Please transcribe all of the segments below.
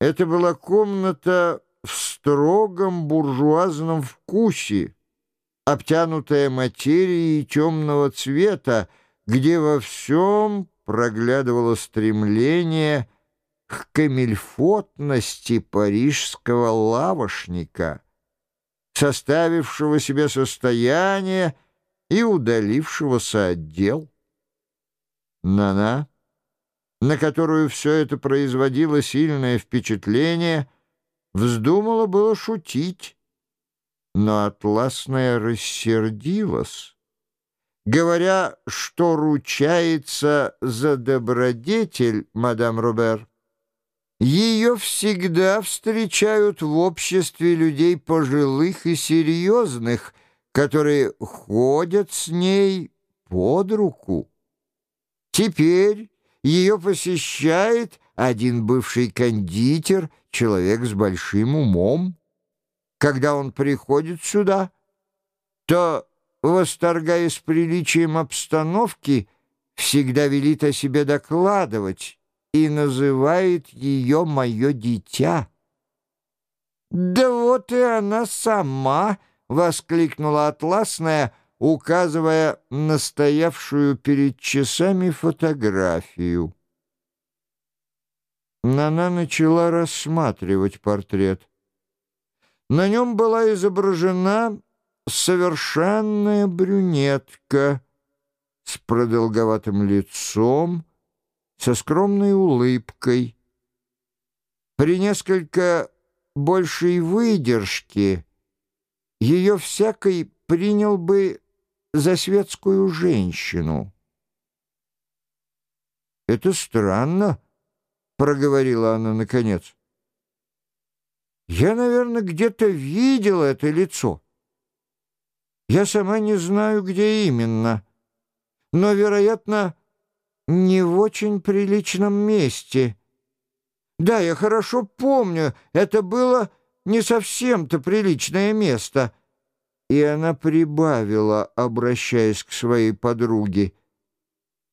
Это была комната в строгом буржуазном вкусе, обтянутая материей темного цвета, где во всем проглядывало стремление к камельфотности парижского лавошника, составившего себе состояние и удалившегося от дел. Нана, на которую все это производило сильное впечатление, вздумала было шутить, но атласная рассердилась говоря, что ручается за добродетель, мадам Робер. Ее всегда встречают в обществе людей пожилых и серьезных, которые ходят с ней под руку. Теперь ее посещает один бывший кондитер, человек с большим умом. Когда он приходит сюда, то восторгаясь приличием обстановки, всегда велит о себе докладывать и называет ее «мое дитя». «Да вот и она сама!» — воскликнула Атласная, указывая на стоявшую перед часами фотографию. Нана начала рассматривать портрет. На нем была изображена совершенная брюнетка с продолговатым лицом, со скромной улыбкой. При несколько большей выдержке ее всякой принял бы за светскую женщину. «Это странно», — проговорила она наконец. «Я, наверное, где-то видела это лицо». Я сама не знаю, где именно, но, вероятно, не в очень приличном месте. Да, я хорошо помню, это было не совсем-то приличное место. И она прибавила, обращаясь к своей подруге.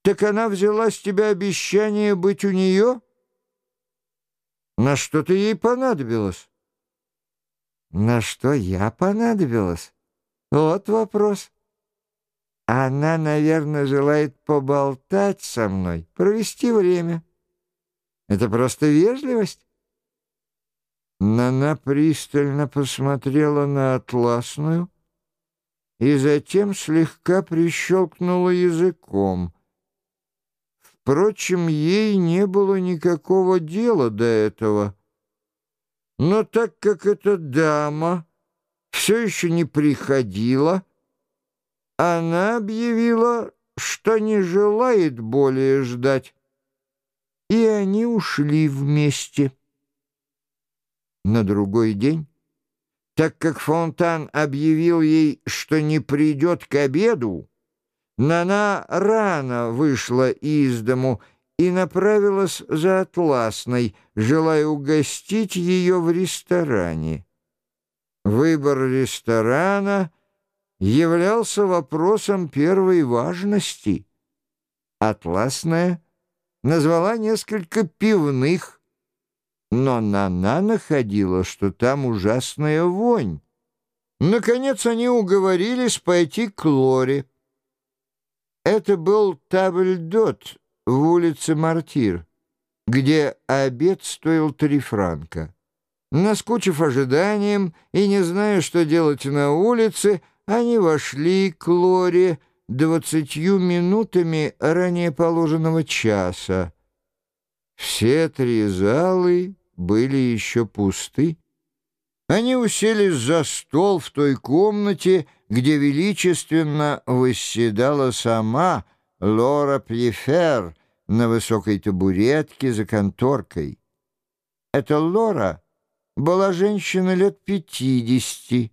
«Так она взяла с тебя обещание быть у нее?» «На что ты ей понадобилось?» «На что я понадобилась?» Вот вопрос. Она, наверное, желает поболтать со мной, провести время. Это просто вежливость. Нана пристально посмотрела на атласную и затем слегка прищелкнула языком. Впрочем, ей не было никакого дела до этого. Но так как эта дама все еще не приходила, она объявила, что не желает более ждать, и они ушли вместе. На другой день, так как Фонтан объявил ей, что не придет к обеду, Нана рано вышла из дому и направилась за Атласной, желая угостить ее в ресторане. Выбор ресторана являлся вопросом первой важности. Атласная назвала несколько пивных, но Нана находила, что там ужасная вонь. Наконец они уговорились пойти к Лоре. Это был Табльдот в улице Мартир, где обед стоил три франка. Наскучив ожиданием и не зная, что делать на улице, они вошли к Лоре двадцатью минутами ранее положенного часа. Все три залы были еще пусты. Они уселись за стол в той комнате, где величественно восседала сама Лора Пьефер на высокой табуретке за конторкой. Это Лора — была женщина лет пятидесяти,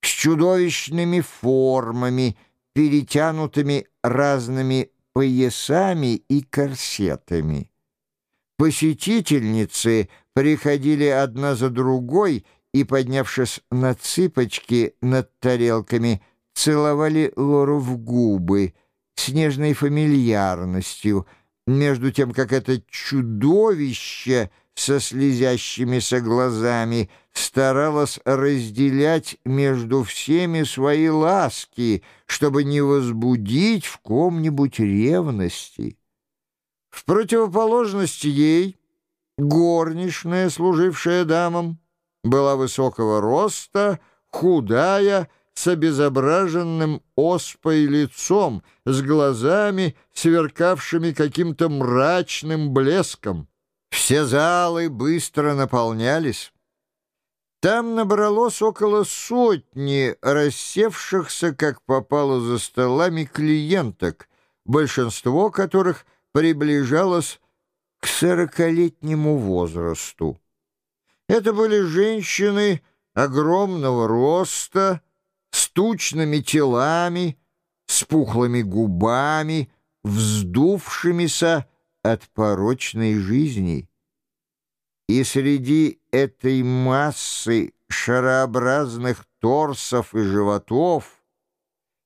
с чудовищными формами, перетянутыми разными поясами и корсетами. Посетительницы приходили одна за другой и, поднявшись на цыпочки над тарелками, целовали Лору в губы с нежной фамильярностью, между тем, как это чудовище — со слезящимися глазами, старалась разделять между всеми свои ласки, чтобы не возбудить в ком-нибудь ревности. В противоположность ей горничная, служившая дамам, была высокого роста, худая, с обезображенным оспой лицом, с глазами, сверкавшими каким-то мрачным блеском. Все залы быстро наполнялись. Там набралось около сотни рассевшихся, как попало за столами, клиенток, большинство которых приближалось к сорокалетнему возрасту. Это были женщины огромного роста, с тучными телами, с пухлыми губами, вздувшимися от порочной жизни. И среди этой массы шарообразных торсов и животов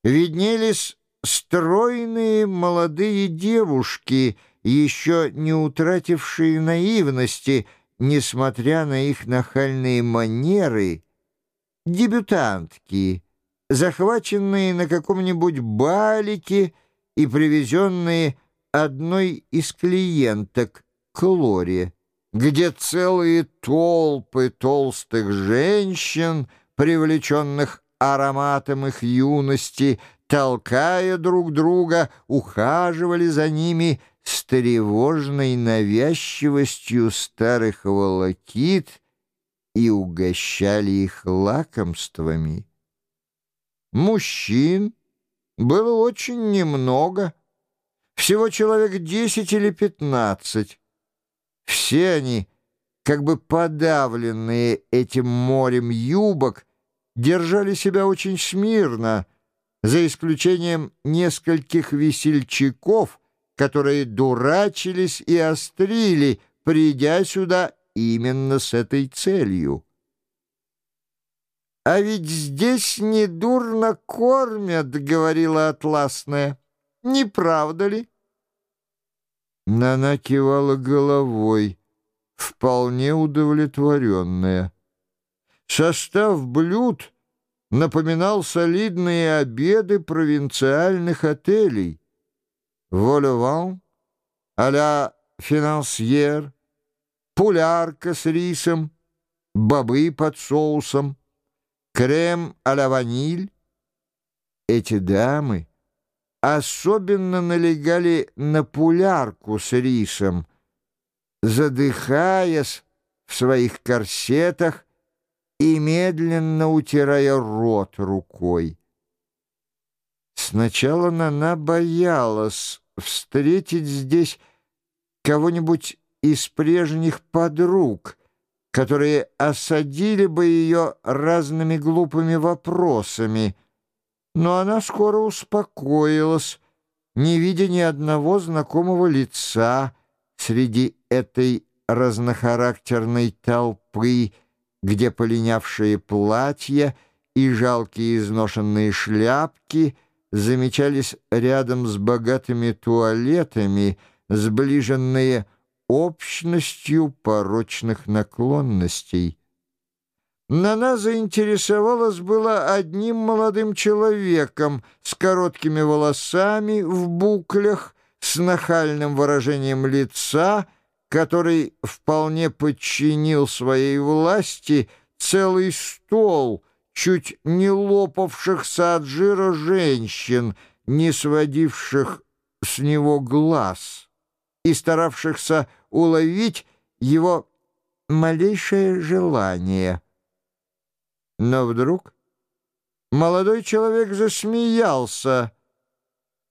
виднелись стройные молодые девушки, еще не утратившие наивности, несмотря на их нахальные манеры, дебютантки, захваченные на каком-нибудь балике и привезенные одной из клиенток к Лоре, где целые толпы толстых женщин, привлеченных ароматом их юности, толкая друг друга, ухаживали за ними с тревожной навязчивостью старых волокит и угощали их лакомствами. Мужчин было очень немного, всего человек десять или пятнадцать. Все они, как бы подавленные этим морем юбок, держали себя очень смирно, за исключением нескольких весельчаков, которые дурачились и острили, придя сюда именно с этой целью. «А ведь здесь недурно кормят», — говорила Атласная. «Не правда ли?» Нана кивала головой, вполне удовлетворенная. Состав блюд напоминал солидные обеды провинциальных отелей. Волеван, а-ля финансьер, пулярка с рисом, бобы под соусом, крем а-ля ваниль. Эти дамы особенно налегали на пулярку с рисом, задыхаясь в своих корсетах и медленно утирая рот рукой. Сначала она боялась встретить здесь кого-нибудь из прежних подруг — которые осадили бы ее разными глупыми вопросами. Но она скоро успокоилась, не видя ни одного знакомого лица среди этой разнохарактерной толпы, где полинявшие платья и жалкие изношенные шляпки замечались рядом с богатыми туалетами, сближенные общностью порочных наклонностей. Нана заинтересовалась была одним молодым человеком с короткими волосами в буклях, с нахальным выражением лица, который вполне подчинил своей власти целый стол чуть не лопавшихся от жира женщин, не сводивших с него глаз и старавшихся уловить его малейшее желание. Но вдруг молодой человек засмеялся,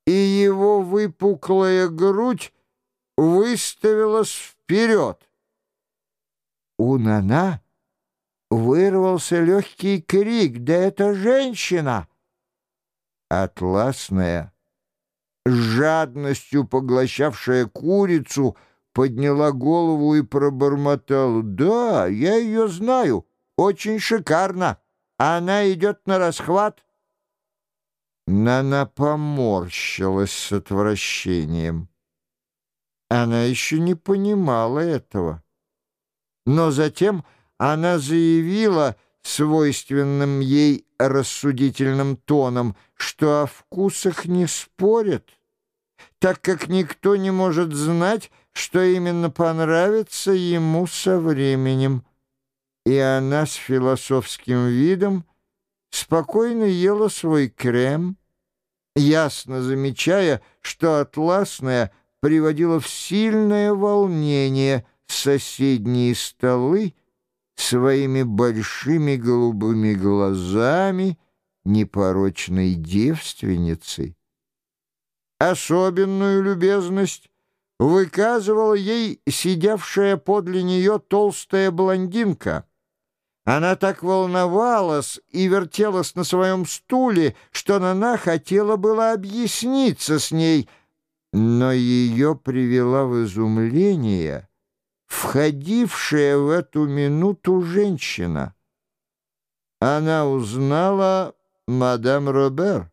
и его выпуклая грудь выставилась вперед. У Нана вырвался легкий крик «Да это женщина!» Атласная жадностью поглощавшая курицу, подняла голову и пробормотала. «Да, я ее знаю. Очень шикарно. Она идет на расхват». Нана поморщилась с отвращением. Она еще не понимала этого. Но затем она заявила свойственным ей рассудительным тоном, что о вкусах не спорят, так как никто не может знать, что именно понравится ему со временем. И она с философским видом спокойно ела свой крем, ясно замечая, что атласная приводила в сильное волнение соседние столы своими большими голубыми глазами непорочной девственницы. Особенную любезность выказывала ей сидевшая подле нее толстая блондинка. Она так волновалась и вертелась на своем стуле, что она хотела было объясниться с ней, но ее привела в изумление входившая в эту минуту женщина. Она узнала мадам Робер.